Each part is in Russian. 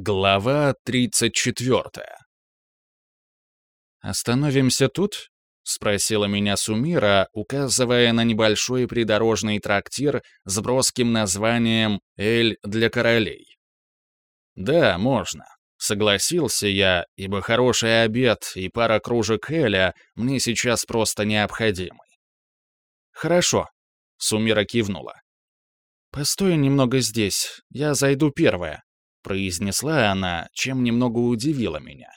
Глава 34 «Остановимся тут?» — спросила меня Сумира, указывая на небольшой придорожный трактир с броским названием «Эль для королей». «Да, можно», — согласился я, ибо хороший обед и пара кружек Эля мне сейчас просто необходимы. «Хорошо», — Сумира кивнула. «Постой немного здесь, я зайду первая», произнесла она, чем немного удивила меня.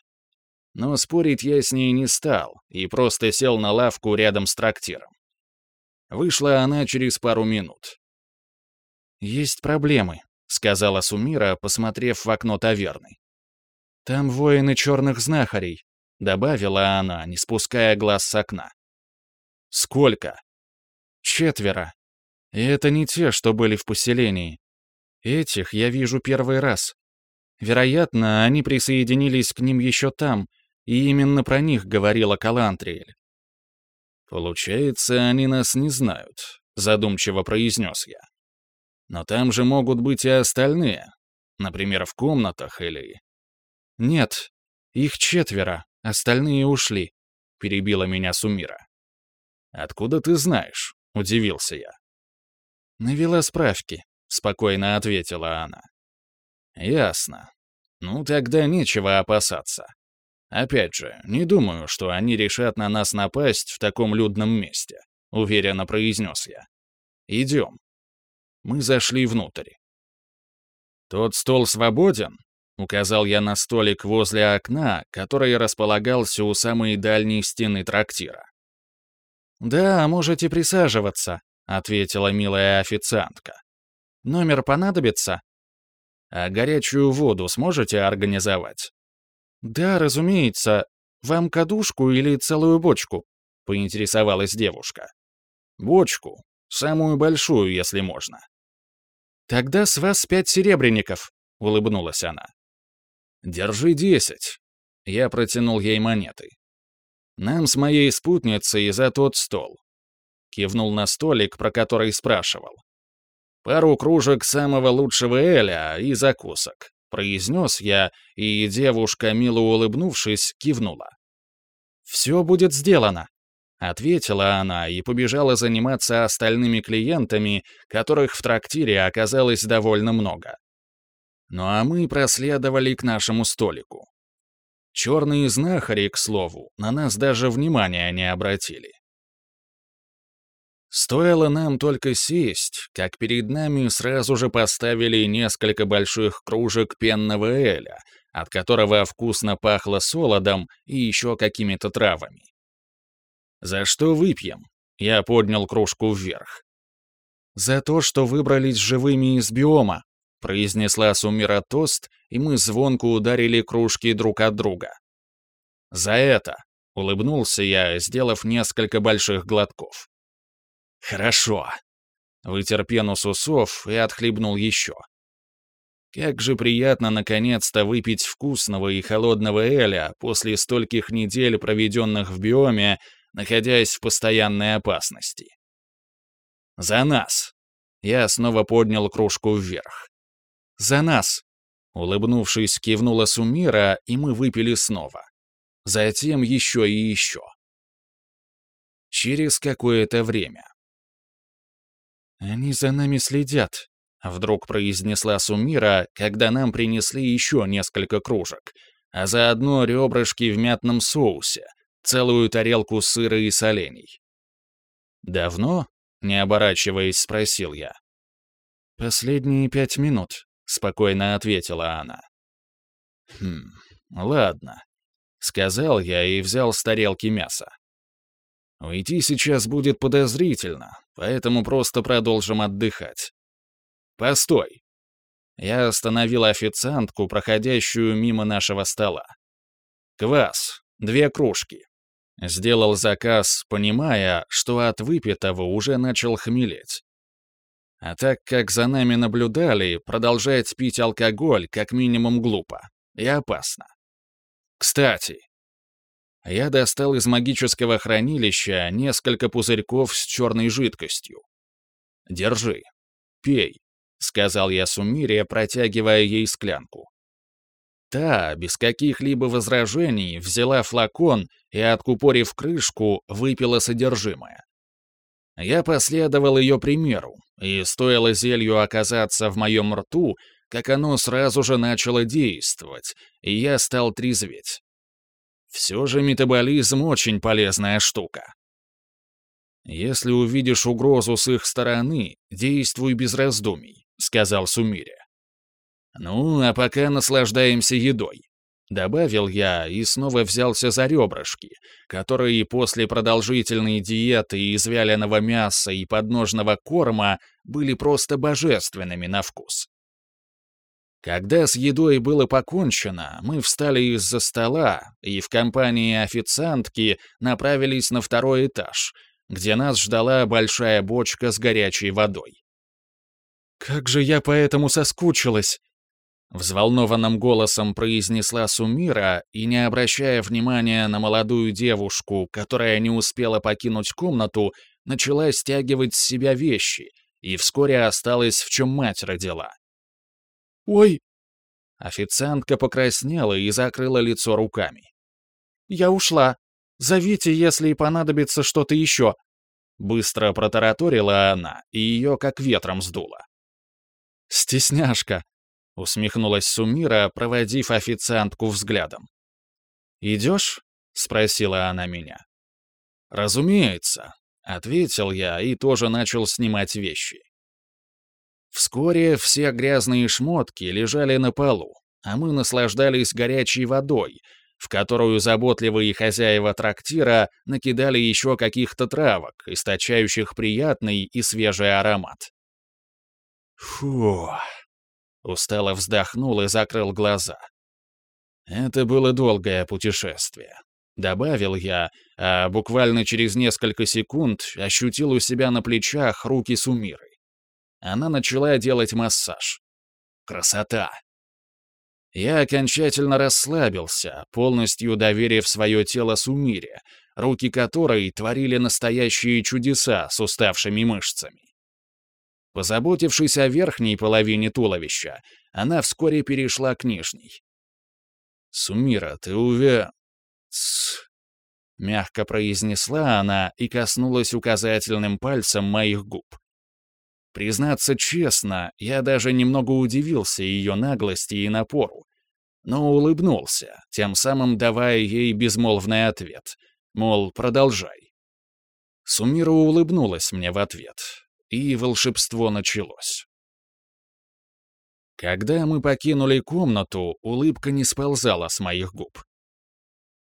Но спорить я с ней не стал и просто сел на лавку рядом с трактиром. Вышла она через пару минут. «Есть проблемы», — сказала Сумира, посмотрев в окно таверны. «Там воины черных знахарей», — добавила она, не спуская глаз с окна. «Сколько?» «Четверо. И это не те, что были в поселении. Этих я вижу первый раз. Вероятно, они присоединились к ним еще там, и именно про них говорила Калантриэль. «Получается, они нас не знают», — задумчиво произнес я. «Но там же могут быть и остальные, например, в комнатах или...» «Нет, их четверо, остальные ушли», — перебила меня Сумира. «Откуда ты знаешь?» — удивился я. «Навела справки», — спокойно ответила она. Ясно. Ну, тогда нечего опасаться. Опять же, не думаю, что они решат на нас напасть в таком людном месте, уверенно произнес я. Идем. Мы зашли внутрь. Тот стол свободен? Указал я на столик возле окна, который располагался у самой дальней стены трактира. «Да, можете присаживаться», — ответила милая официантка. «Номер понадобится?» А горячую воду сможете организовать? Да, разумеется. Вам кадушку или целую бочку? Поинтересовалась девушка. Бочку. Самую большую, если можно. Тогда с вас пять серебряников, улыбнулась она. Держи десять. Я протянул ей монеты. Нам с моей спутницей за тот стол. Кивнул на столик, про который спрашивал. Пару кружек самого лучшего эля и закусок», — произнес я, и девушка, мило улыбнувшись, кивнула. «Все будет сделано», — ответила она и побежала заниматься остальными клиентами, которых в трактире оказалось довольно много. Ну а мы проследовали к нашему столику. Черные знахари, к слову, на нас даже внимания не обратили. Стоило нам только сесть, как перед нами сразу же поставили несколько больших кружек пенного эля, от которого вкусно пахло солодом и еще какими-то травами. «За что выпьем?» Я поднял кружку вверх. «За то, что выбрались живыми из биома», произнесла Сумира тост, и мы звонко ударили кружки друг от друга. «За это!» — улыбнулся я, сделав несколько больших глотков. «Хорошо». Вытер пену с усов и отхлебнул еще. Как же приятно наконец-то выпить вкусного и холодного эля после стольких недель, проведенных в биоме, находясь в постоянной опасности. «За нас!» Я снова поднял кружку вверх. «За нас!» Улыбнувшись, кивнула Сумира, и мы выпили снова. Затем еще и еще. Через какое-то время. «Они за нами следят», — вдруг произнесла Сумира, когда нам принесли еще несколько кружек, а заодно ребрышки в мятном соусе, целую тарелку сыра и солений. «Давно?» — не оборачиваясь, спросил я. «Последние пять минут», — спокойно ответила она. «Хм, ладно», — сказал я и взял с тарелки мясо. Уйти сейчас будет подозрительно, поэтому просто продолжим отдыхать. Постой. Я остановил официантку, проходящую мимо нашего стола. Квас. Две кружки. Сделал заказ, понимая, что от выпитого уже начал хмелеть. А так как за нами наблюдали, продолжать пить алкоголь как минимум глупо и опасно. Кстати, я достал из магического хранилища несколько пузырьков с черной жидкостью. «Держи. Пей», — сказал я Сумире, протягивая ей склянку. Та, без каких-либо возражений, взяла флакон и, откупорив крышку, выпила содержимое. Я последовал ее примеру, и стоило зелью оказаться в моем рту, как оно сразу же начало действовать, и я стал трезветь. Все же метаболизм очень полезная штука. «Если увидишь угрозу с их стороны, действуй без раздумий», — сказал Сумире. «Ну, а пока наслаждаемся едой», — добавил я и снова взялся за ребрышки, которые после продолжительной диеты из вяленого мяса и подножного корма были просто божественными на вкус. Когда с едой было покончено, мы встали из-за стола и в компании официантки направились на второй этаж, где нас ждала большая бочка с горячей водой. «Как же я по этому соскучилась!» Взволнованным голосом произнесла Сумира и, не обращая внимания на молодую девушку, которая не успела покинуть комнату, начала стягивать с себя вещи и вскоре осталась в чем мать родила. «Ой!» Официантка покраснела и закрыла лицо руками. «Я ушла. Зовите, если понадобится что-то еще». Быстро протараторила она, и ее как ветром сдуло. «Стесняшка!» — усмехнулась Сумира, проводив официантку взглядом. «Идешь?» — спросила она меня. «Разумеется», — ответил я и тоже начал снимать вещи. Вскоре все грязные шмотки лежали на полу, а мы наслаждались горячей водой, в которую заботливые хозяева трактира накидали еще каких-то травок, источающих приятный и свежий аромат. Фу. Устало вздохнул и закрыл глаза. Это было долгое путешествие. Добавил я, а буквально через несколько секунд ощутил у себя на плечах руки Сумиры. Она начала делать массаж. Красота! Я окончательно расслабился, полностью доверив свое тело Сумире, руки которой творили настоящие чудеса с уставшими мышцами. Позаботившись о верхней половине туловища, она вскоре перешла к нижней. «Сумира, ты уве...» «Тсс...» — мягко произнесла она и коснулась указательным пальцем моих губ. Признаться честно, я даже немного удивился ее наглости и напору, но улыбнулся, тем самым давая ей безмолвный ответ, мол, продолжай. Сумира улыбнулась мне в ответ, и волшебство началось. Когда мы покинули комнату, улыбка не сползала с моих губ.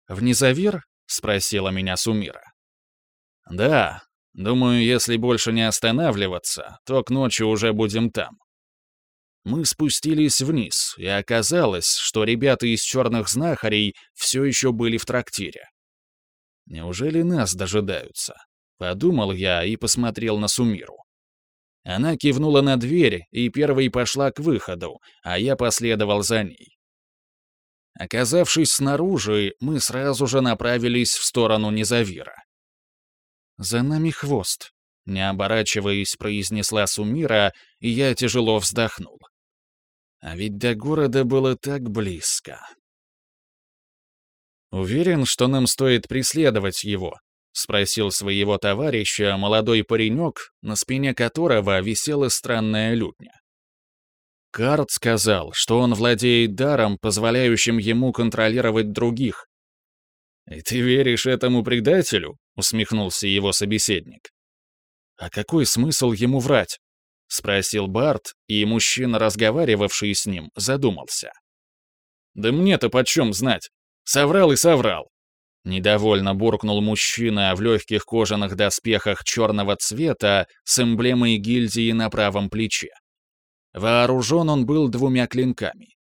«В Низавир?» — спросила меня Сумира. «Да, Думаю, если больше не останавливаться, то к ночи уже будем там. Мы спустились вниз, и оказалось, что ребята из черных знахарей все еще были в трактире. Неужели нас дожидаются? Подумал я и посмотрел на Сумиру. Она кивнула на дверь и первой пошла к выходу, а я последовал за ней. Оказавшись снаружи, мы сразу же направились в сторону Незавира. «За нами хвост», — не оборачиваясь, произнесла Сумира, и я тяжело вздохнул. А ведь до города было так близко. «Уверен, что нам стоит преследовать его?» — спросил своего товарища молодой паренек, на спине которого висела странная лютня. Карт сказал, что он владеет даром, позволяющим ему контролировать других. «И ты веришь этому предателю?» усмехнулся его собеседник. А какой смысл ему врать? спросил Барт, и мужчина, разговаривавший с ним, задумался. Да мне-то почем знать? Соврал и соврал. Недовольно буркнул мужчина в легких кожаных доспехах черного цвета с эмблемой гильдии на правом плече. Вооружен он был двумя клинками.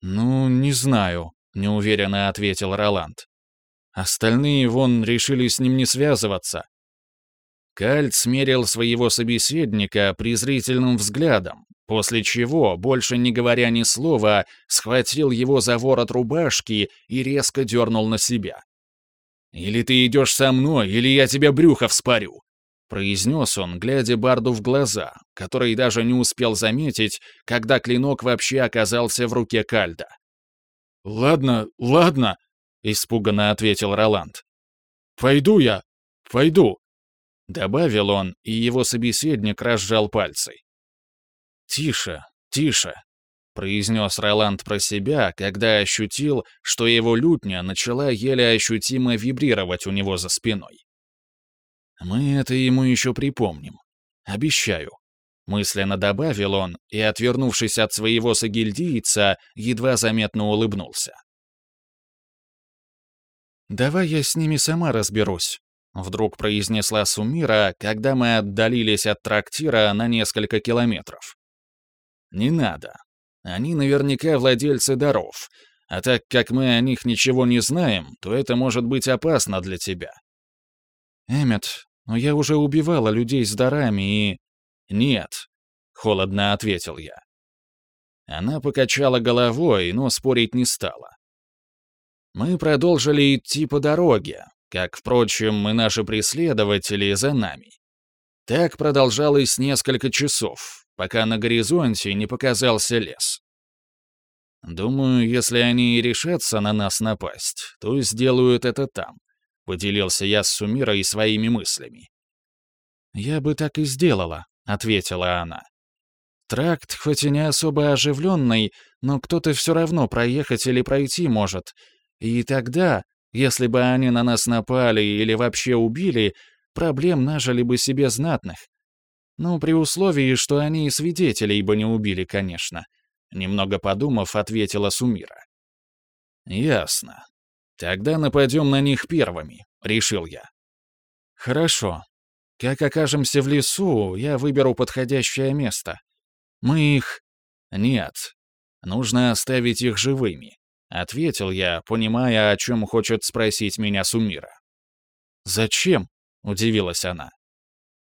«Ну, не знаю», — неуверенно ответил Роланд. Остальные вон решили с ним не связываться. Кальт смерил своего собеседника презрительным взглядом, после чего, больше не говоря ни слова, схватил его за ворот рубашки и резко дернул на себя. «Или ты идешь со мной, или я тебя брюхо вспорю!» произнес он, глядя Барду в глаза, который даже не успел заметить, когда клинок вообще оказался в руке Кальда. «Ладно, ладно», — испуганно ответил Роланд. «Пойду я, пойду», — добавил он, и его собеседник разжал пальцы. «Тише, тише», — произнес Роланд про себя, когда ощутил, что его лютня начала еле ощутимо вибрировать у него за спиной. «Мы это ему еще припомним. Обещаю», — мысленно добавил он и, отвернувшись от своего сагильдийца, едва заметно улыбнулся. «Давай я с ними сама разберусь», — вдруг произнесла Сумира, когда мы отдалились от трактира на несколько километров. «Не надо. Они наверняка владельцы даров, а так как мы о них ничего не знаем, то это может быть опасно для тебя». «Эммет, но я уже убивала людей с дарами и...» «Нет», — холодно ответил я. Она покачала головой, но спорить не стала. Мы продолжили идти по дороге, как, впрочем, и наши преследователи за нами. Так продолжалось несколько часов, пока на горизонте не показался лес. Думаю, если они и решатся на нас напасть, то сделают это там, Поделился я с Сумирой своими мыслями. «Я бы так и сделала», — ответила она. «Тракт хоть и не особо оживленный, но кто-то все равно проехать или пройти может. И тогда, если бы они на нас напали или вообще убили, проблем нажили бы себе знатных. Ну, при условии, что они и свидетелей бы не убили, конечно», — немного подумав, ответила Сумира. «Ясно. «Тогда нападем на них первыми», — решил я. «Хорошо. Как окажемся в лесу, я выберу подходящее место. Мы их...» «Нет. Нужно оставить их живыми», — ответил я, понимая, о чем хочет спросить меня Сумира. «Зачем?» — удивилась она.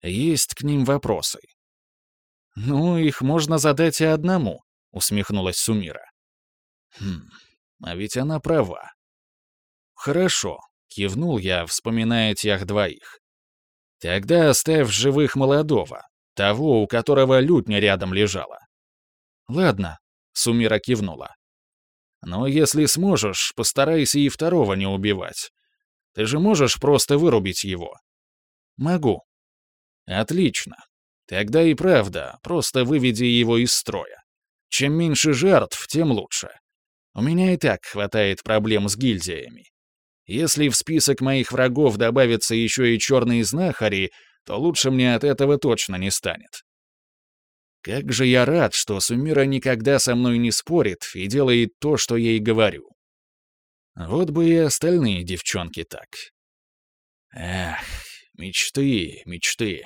«Есть к ним вопросы». «Ну, их можно задать и одному», — усмехнулась Сумира. «Хм, а ведь она права. «Хорошо», — кивнул я, вспоминая тех двоих. «Тогда оставь живых молодого, того, у которого лютня рядом лежала». «Ладно», — Сумира кивнула. «Но если сможешь, постарайся и второго не убивать. Ты же можешь просто вырубить его?» «Могу». «Отлично. Тогда и правда, просто выведи его из строя. Чем меньше жертв, тем лучше. У меня и так хватает проблем с гильдиями. Если в список моих врагов добавятся еще и черные знахари, то лучше мне от этого точно не станет. Как же я рад, что Сумира никогда со мной не спорит и делает то, что ей говорю. Вот бы и остальные девчонки так. Эх, мечты, мечты.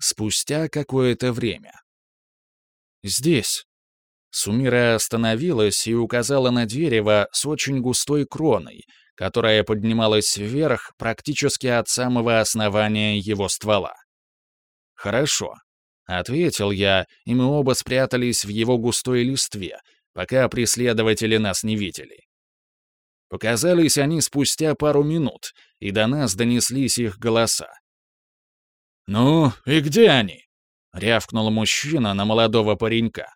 Спустя какое-то время. Здесь. Сумира остановилась и указала на дерево с очень густой кроной, которая поднималась вверх практически от самого основания его ствола. «Хорошо», — ответил я, и мы оба спрятались в его густой листве, пока преследователи нас не видели. Показались они спустя пару минут, и до нас донеслись их голоса. «Ну, и где они?» — рявкнул мужчина на молодого паренька.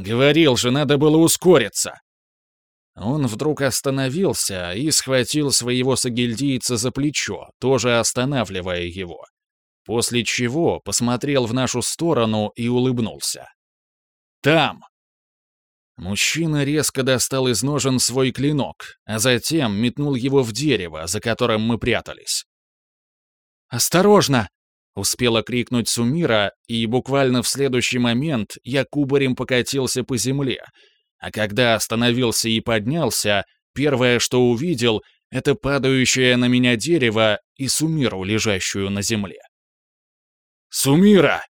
Говорил же, надо было ускориться. Он вдруг остановился и схватил своего сагильдийца за плечо, тоже останавливая его. После чего посмотрел в нашу сторону и улыбнулся. «Там!» Мужчина резко достал из ножен свой клинок, а затем метнул его в дерево, за которым мы прятались. «Осторожно!» Успела крикнуть Сумира, и буквально в следующий момент я кубарем покатился по земле. А когда остановился и поднялся, первое, что увидел, это падающее на меня дерево и Сумиру, лежащую на земле. «Сумира!»